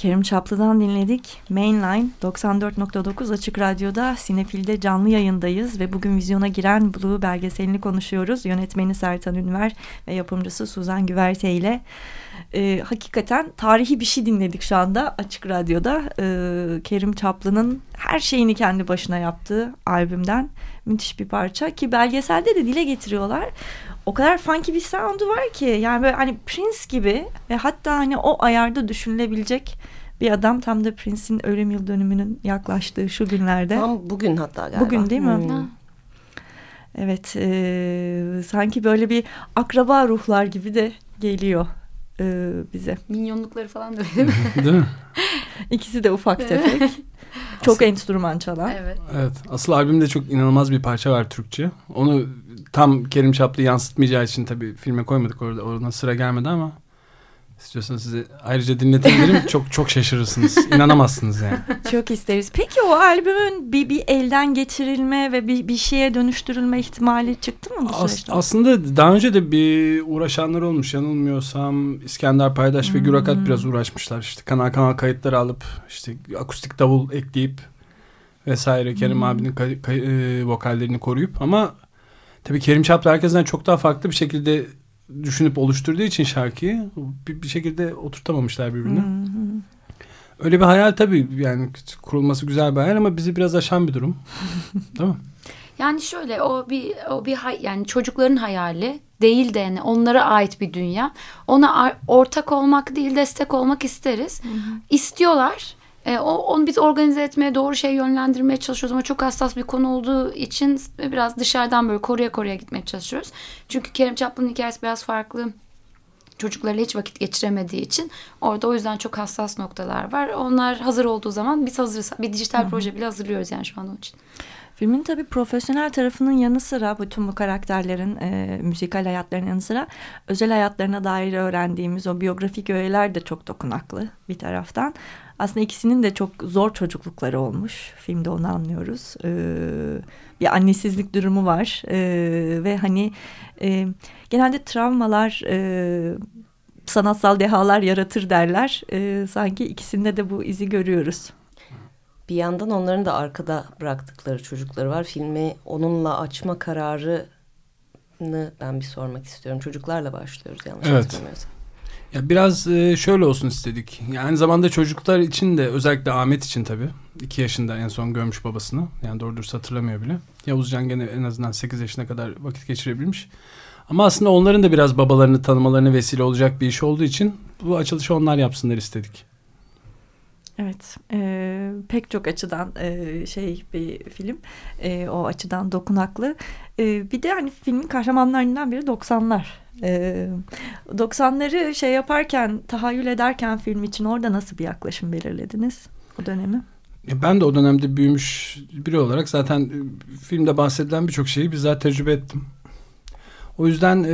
Kerim Çaplı'dan dinledik. Mainline 94.9 Açık Radyo'da Sinefil'de canlı yayındayız ve bugün vizyona giren Blue belgeselini konuşuyoruz. Yönetmeni Sertan Ünver ve yapımcısı Suzan Güverte ile. Ee, hakikaten tarihi bir şey dinledik şu anda Açık Radyo'da. Ee, Kerim Çaplı'nın her şeyini kendi başına yaptığı albümden müthiş bir parça ki belgeselde de dile getiriyorlar o kadar funky bir sound'u var ki yani böyle hani Prince gibi ve hatta hani o ayarda düşünülebilecek bir adam tam da Prince'in ölüm yıl dönümünün yaklaştığı şu günlerde. Tam bugün hatta galiba. Bugün değil mi? Hmm. Evet e, sanki böyle bir akraba ruhlar gibi de geliyor e, bize. Minyonlukları falan da öyle mi? Değil mi? İkisi de ufak tefek. Çok enstrüman çalan. evet. Evet. Asıl albümde çok inanılmaz bir parça var Türkçe. Onu tam Kerim Çaplı yansıtmayacağı için tabii filme koymadık orada. Ona sıra gelmedi ama İstiyorsanız size ayrıca dinletebilirim. çok çok şaşırırsınız. İnanamazsınız yani. Çok isteriz. Peki o albümün bir, bir elden geçirilme ve bir, bir şeye dönüştürülme ihtimali çıktı mı bu As- süreçte? aslında daha önce de bir uğraşanlar olmuş yanılmıyorsam İskender Paydaş ve Gürakat biraz uğraşmışlar. İşte kanal kanal kayıtları alıp işte akustik davul ekleyip vesaire Kerim abinin kay- kay- e, vokallerini koruyup ama tabii Kerim Çaplı herkesten çok daha farklı bir şekilde düşünüp oluşturduğu için şarkıyı bir, bir şekilde oturtamamışlar birbirine. Öyle bir hayal tabii yani kurulması güzel bir hayal ama bizi biraz aşan bir durum. Değil mi? Yani şöyle o bir o bir hay, yani çocukların hayali değil de yani onlara ait bir dünya. Ona ortak olmak değil destek olmak isteriz. İstiyorlar. E, o, onu biz organize etmeye, doğru şey yönlendirmeye çalışıyoruz ama çok hassas bir konu olduğu için biraz dışarıdan böyle koruya koruya gitmeye çalışıyoruz. Çünkü Kerim Çaplı'nın hikayesi biraz farklı. Çocuklarla hiç vakit geçiremediği için orada o yüzden çok hassas noktalar var. Onlar hazır olduğu zaman biz hazırız. Bir dijital proje bile hazırlıyoruz yani şu an onun için. Filmin tabii profesyonel tarafının yanı sıra bütün bu karakterlerin e, müzikal hayatlarının yanı sıra özel hayatlarına dair öğrendiğimiz o biyografik öğeler de çok dokunaklı bir taraftan. Aslında ikisinin de çok zor çocuklukları olmuş. Filmde onu anlıyoruz. Ee, bir annesizlik durumu var ee, ve hani e, genelde travmalar e, sanatsal dehalar yaratır derler. Ee, sanki ikisinde de bu izi görüyoruz. Bir yandan onların da arkada bıraktıkları çocukları var. Filmi onunla açma kararını ben bir sormak istiyorum. Çocuklarla başlıyoruz yanlış Evet. hatırlamıyorsam. Ya biraz e, şöyle olsun istedik. Yani aynı zamanda çocuklar için de özellikle Ahmet için tabii. iki yaşında en son görmüş babasını. Yani doğru dürüst hatırlamıyor bile. Yavuzcan gene en azından 8 yaşına kadar vakit geçirebilmiş. Ama aslında onların da biraz babalarını tanımalarına vesile olacak bir iş olduğu için bu açılışı onlar yapsınlar istedik. Evet, e, pek çok açıdan e, şey bir film, e, o açıdan dokunaklı. E, bir de hani filmin kahramanlarından biri 90'lar. E, 90'ları şey yaparken, tahayyül ederken film için orada nasıl bir yaklaşım belirlediniz o dönemi? Ben de o dönemde büyümüş biri olarak zaten filmde bahsedilen birçok şeyi bizzat tecrübe ettim. O yüzden e,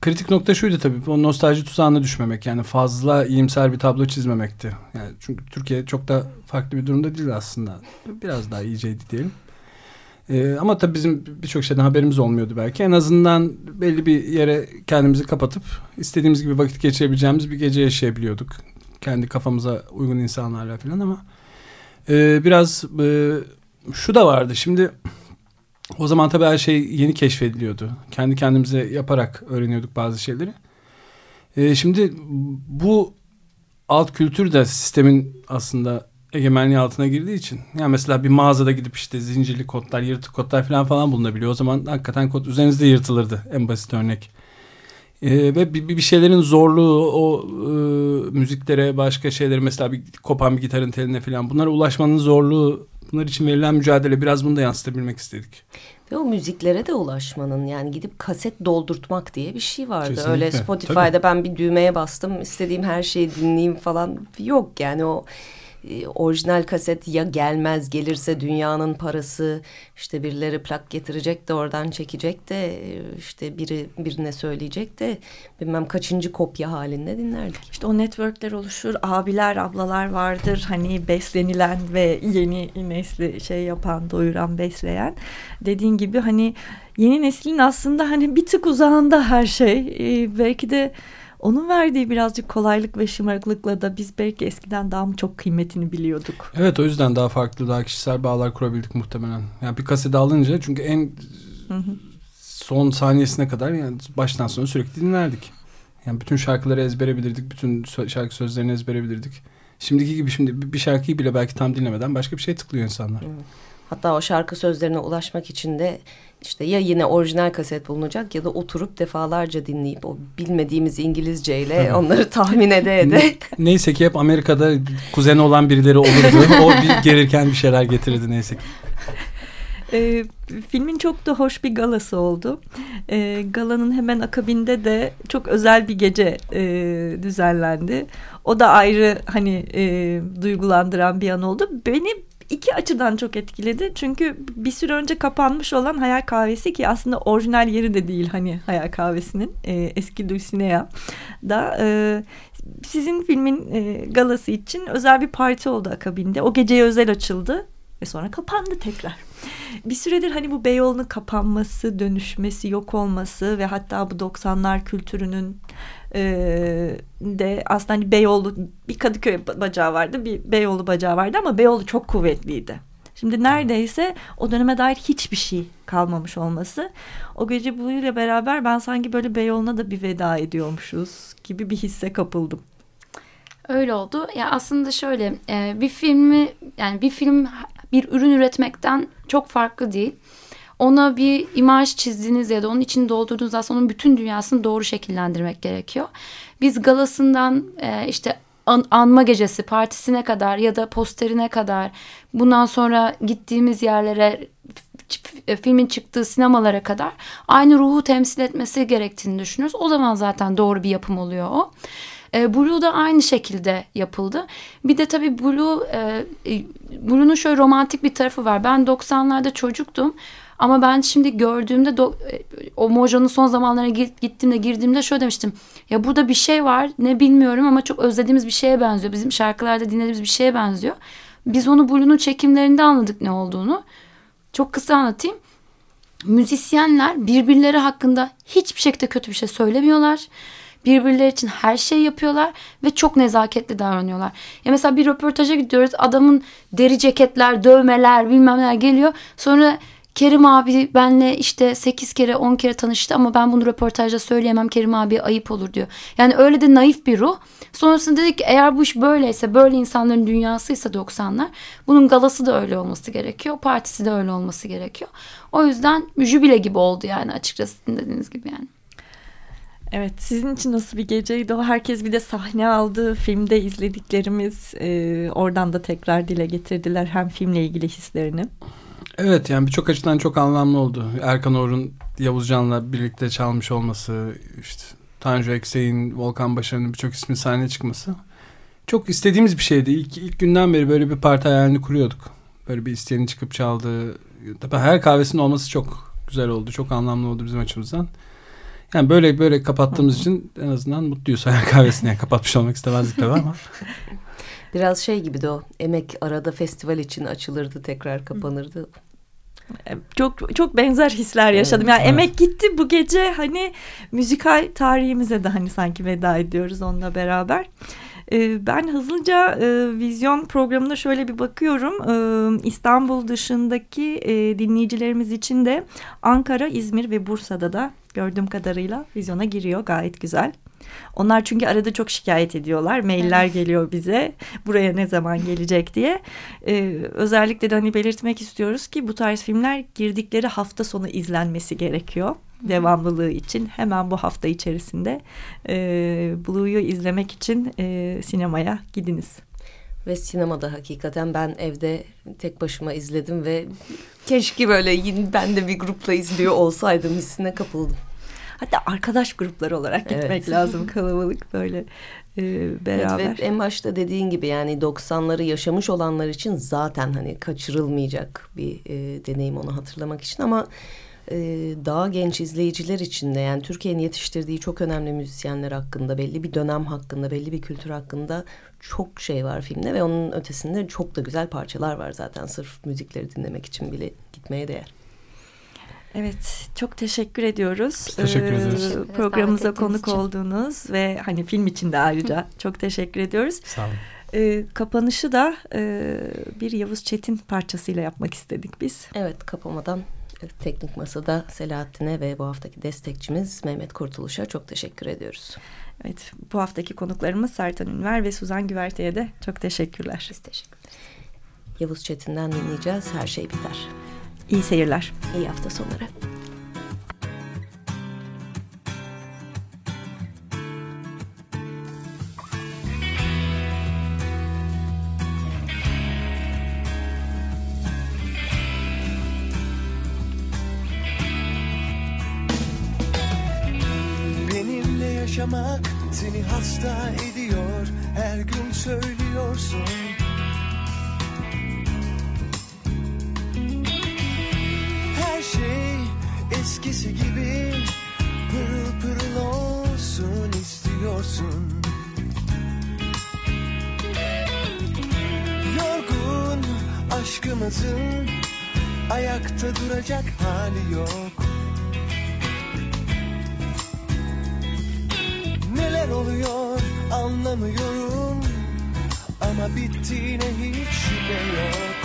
kritik nokta şuydu tabii. O nostalji tuzağına düşmemek. Yani fazla iyimser bir tablo çizmemekti. Yani çünkü Türkiye çok da farklı bir durumda değil aslında. Biraz daha iyiceydi diyelim. E, ama tabii bizim birçok şeyden haberimiz olmuyordu belki. En azından belli bir yere kendimizi kapatıp istediğimiz gibi vakit geçirebileceğimiz bir gece yaşayabiliyorduk. Kendi kafamıza uygun insanlarla falan ama e, biraz e, şu da vardı. Şimdi o zaman tabii her şey yeni keşfediliyordu. Kendi kendimize yaparak öğreniyorduk bazı şeyleri. Ee, şimdi bu alt kültür de sistemin aslında egemenliği altına girdiği için. Yani mesela bir mağazada gidip işte zincirli kodlar, yırtık kodlar falan falan bulunabiliyor. O zaman hakikaten kod üzerinizde yırtılırdı en basit örnek. Ee, ve bir, bir şeylerin zorluğu o e, müziklere başka şeylere mesela bir kopan bir gitarın teline falan bunlara ulaşmanın zorluğu bunlar için verilen mücadele biraz bunu da yansıtabilmek istedik. Ve o müziklere de ulaşmanın yani gidip kaset doldurtmak diye bir şey vardı. Kesinlikle, Öyle Spotify'da tabii. ben bir düğmeye bastım istediğim her şeyi dinleyeyim falan yok yani o e, orijinal kaset ya gelmez gelirse dünyanın parası işte birileri plak getirecek de oradan çekecek de e, işte biri birine söyleyecek de bilmem kaçıncı kopya halinde dinlerdik. İşte o networkler oluşur, abiler, ablalar vardır. Hani beslenilen ve yeni nesli şey yapan, doyuran, besleyen. Dediğin gibi hani yeni neslin aslında hani bir tık uzağında her şey. Ee, belki de onun verdiği birazcık kolaylık ve şımarıklıkla da biz belki eskiden daha mı çok kıymetini biliyorduk. Evet o yüzden daha farklı daha kişisel bağlar kurabildik muhtemelen. Yani bir kaseti alınca çünkü en son saniyesine kadar yani baştan sona sürekli dinlerdik. Yani bütün şarkıları ezbere bilirdik. Bütün şarkı sözlerini ezbere bilirdik. Şimdiki gibi şimdi bir- bir şarkıyı bile belki tam dinlemeden başka bir şey tıklıyor insanlar. Hatta o şarkı sözlerine ulaşmak için de işte ya yine orijinal kaset bulunacak ya da oturup defalarca dinleyip o bilmediğimiz İngilizceyle onları tahmin ede ede. Ne- neyse ki hep Amerika'da kuzeni olan birileri olurdu. o bir gelirken bir şeyler getirirdi neyse ki. Ee, filmin çok da hoş bir galası oldu. Ee, galanın hemen akabinde de çok özel bir gece e, düzenlendi. O da ayrı hani e, duygulandıran bir an oldu. Beni iki açıdan çok etkiledi. Çünkü bir süre önce kapanmış olan Hayal Kahvesi ki aslında orijinal yeri de değil hani Hayal Kahvesi'nin e, eski Dulcinea da e, sizin filmin e, galası için özel bir parti oldu akabinde. O geceye özel açıldı ve sonra kapandı tekrar. Bir süredir hani bu Beyoğlu'nun kapanması, dönüşmesi, yok olması ve hatta bu 90'lar kültürünün de aslında hani Beyoğlu bir Kadıköy bacağı vardı, bir Beyoğlu bacağı vardı ama Beyoğlu çok kuvvetliydi. Şimdi neredeyse o döneme dair hiçbir şey kalmamış olması. O gece bu ile beraber ben sanki böyle Beyoğlu'na da bir veda ediyormuşuz gibi bir hisse kapıldım. Öyle oldu. Ya aslında şöyle e, bir filmi yani bir film bir ürün üretmekten çok farklı değil. Ona bir imaj çizdiğiniz ya da onun için doldurduğunuz aslında onun bütün dünyasını doğru şekillendirmek gerekiyor. Biz galasından e, işte an, anma gecesi partisine kadar ya da posterine kadar bundan sonra gittiğimiz yerlere filmin çıktığı sinemalara kadar aynı ruhu temsil etmesi gerektiğini düşünüyoruz. O zaman zaten doğru bir yapım oluyor o. E, Blue da aynı şekilde yapıldı. Bir de tabii Blue, e, e Blue'nun şöyle romantik bir tarafı var. Ben 90'larda çocuktum. Ama ben şimdi gördüğümde do, e, o Mojo'nun son zamanlarına gittiğimde girdiğimde şöyle demiştim. Ya burada bir şey var ne bilmiyorum ama çok özlediğimiz bir şeye benziyor. Bizim şarkılarda dinlediğimiz bir şeye benziyor. Biz onu Blue'nun çekimlerinde anladık ne olduğunu. Çok kısa anlatayım. Müzisyenler birbirleri hakkında hiçbir şekilde kötü bir şey söylemiyorlar. Birbirleri için her şey yapıyorlar ve çok nezaketli davranıyorlar. Ya mesela bir röportaja gidiyoruz. Adamın deri ceketler, dövmeler, bilmem neler geliyor. Sonra Kerim abi benle işte 8 kere 10 kere tanıştı ama ben bunu röportajda söyleyemem Kerim abi ayıp olur diyor. Yani öyle de naif bir ruh. Sonrasında dedik ki eğer bu iş böyleyse böyle insanların dünyasıysa 90'lar bunun galası da öyle olması gerekiyor. Partisi de öyle olması gerekiyor. O yüzden jübile gibi oldu yani açıkçası dediğiniz gibi yani. Evet sizin için nasıl bir geceydi o? Herkes bir de sahne aldı. Filmde izlediklerimiz e, oradan da tekrar dile getirdiler hem filmle ilgili hislerini. Evet yani birçok açıdan çok anlamlı oldu. Erkan Orhun Yavuzcan'la birlikte çalmış olması, işte Tanju Eksey'in, Volkan Başarı'nın birçok ismin sahneye çıkması. Çok istediğimiz bir şeydi. İlk, ilk günden beri böyle bir parti hayalini kuruyorduk. Böyle bir isteyenin çıkıp çaldığı. Tabii her kahvesinin olması çok güzel oldu. Çok anlamlı oldu bizim açımızdan. Yani böyle böyle kapattığımız için en azından mutluyuz hayal kahvesini. Yani kapatmış olmak istemezdik tabii ama. Biraz şey gibi de o emek arada festival için açılırdı tekrar kapanırdı. E, çok çok benzer hisler yaşadım. Yani evet. emek gitti bu gece hani müzikal tarihimize de hani sanki veda ediyoruz onunla beraber. E, ben hızlıca e, vizyon programına şöyle bir bakıyorum. İstanbul dışındaki dinleyicilerimiz için de Ankara, İzmir ve Bursa'da da gördüğüm kadarıyla vizyona giriyor. Gayet güzel. Onlar çünkü arada çok şikayet ediyorlar. Mailler evet. geliyor bize buraya ne zaman gelecek diye. Ee, özellikle de hani belirtmek istiyoruz ki bu tarz filmler girdikleri hafta sonu izlenmesi gerekiyor devamlılığı için hemen bu hafta içerisinde e, Blue'yu izlemek için e, sinemaya gidiniz. Ve sinemada hakikaten ben evde tek başıma izledim ve keşke böyle ben de bir grupla izliyor olsaydım hissine kapıldım. Hatta arkadaş grupları olarak gitmek evet. lazım kalabalık böyle e, beraber. Evet, ve en başta dediğin gibi yani 90'ları yaşamış olanlar için zaten hani kaçırılmayacak bir e, deneyim onu hatırlamak için ama e, daha genç izleyiciler için de yani Türkiye'nin yetiştirdiği çok önemli müzisyenler hakkında belli bir dönem hakkında belli bir kültür hakkında çok şey var filmde ve onun ötesinde çok da güzel parçalar var zaten sırf müzikleri dinlemek için bile gitmeye değer. Evet, çok teşekkür ediyoruz. Biz teşekkür ee, ederiz. Ee, programımıza konuk için. olduğunuz ve hani film için de ayrıca çok teşekkür ediyoruz. Sağ olun. Ee, kapanışı da e, bir Yavuz Çetin parçasıyla yapmak istedik biz. Evet, kapamadan Teknik Masa'da Selahattin'e ve bu haftaki destekçimiz Mehmet Kurtuluş'a çok teşekkür ediyoruz. Evet, bu haftaki konuklarımız Sertan Ünver ve Suzan Güverte'ye de çok teşekkürler. Biz teşekkür ederiz. Yavuz Çetin'den dinleyeceğiz. Her şey biter. İyi seyirler. İyi hafta sonları. Benimle yaşamak seni hasta ediyor Her gün söylüyorsun aşkımızın ayakta duracak hali yok. Neler oluyor anlamıyorum ama bittiğine hiç şüphe yok.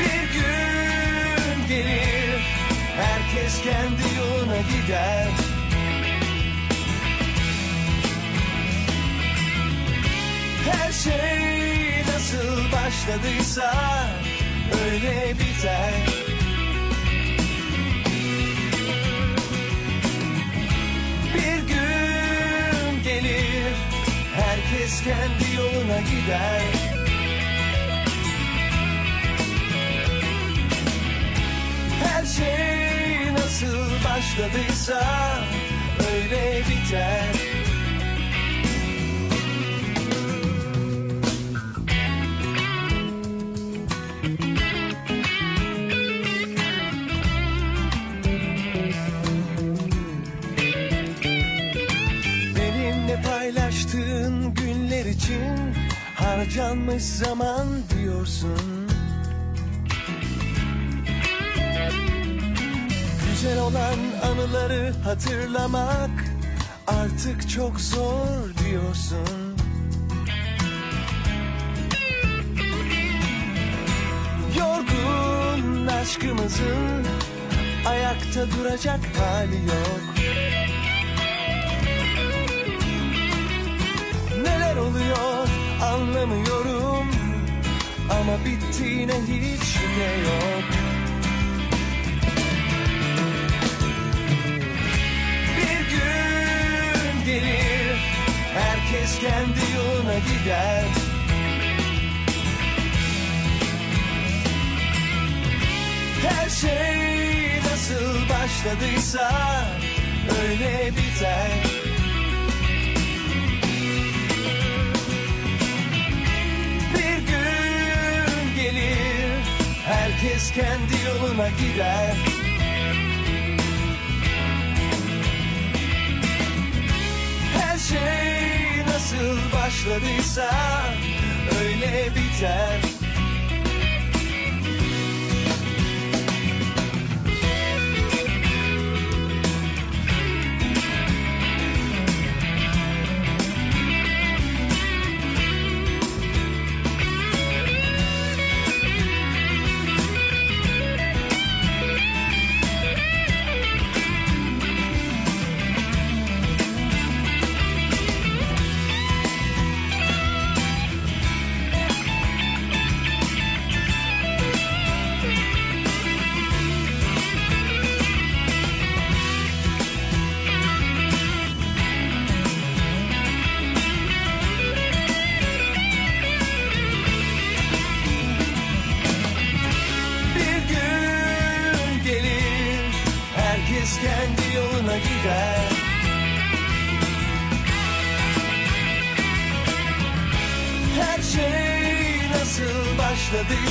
Bir gün gelir herkes kendi yoluna gider Her şey nasıl başladıysa öyle biter. Bir gün gelir herkes kendi yoluna gider. Her şey nasıl başladıysa öyle biter için harcanmış zaman diyorsun. Güzel olan anıları hatırlamak artık çok zor diyorsun. Yorgun aşkımızın ayakta duracak hali yok oluyor anlamıyorum. Ama bittiğine hiç şüphe yok. Bir gün gelir Herkes kendi yoluna gider. Her şey nasıl başladıysa öyle biter herkes kendi yoluna gider. Her şey nasıl başladıysa öyle biter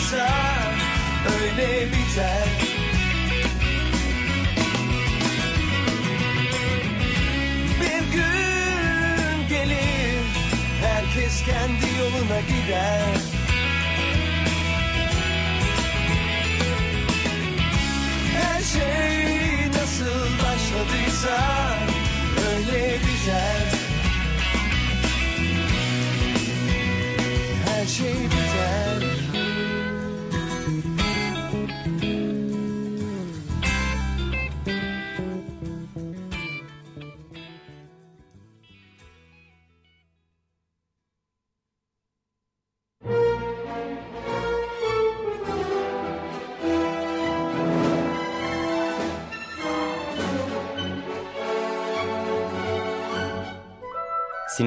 başladıysa öyle biter. Bir gün gelir herkes kendi yoluna gider. Her şey nasıl başladıysa öyle biter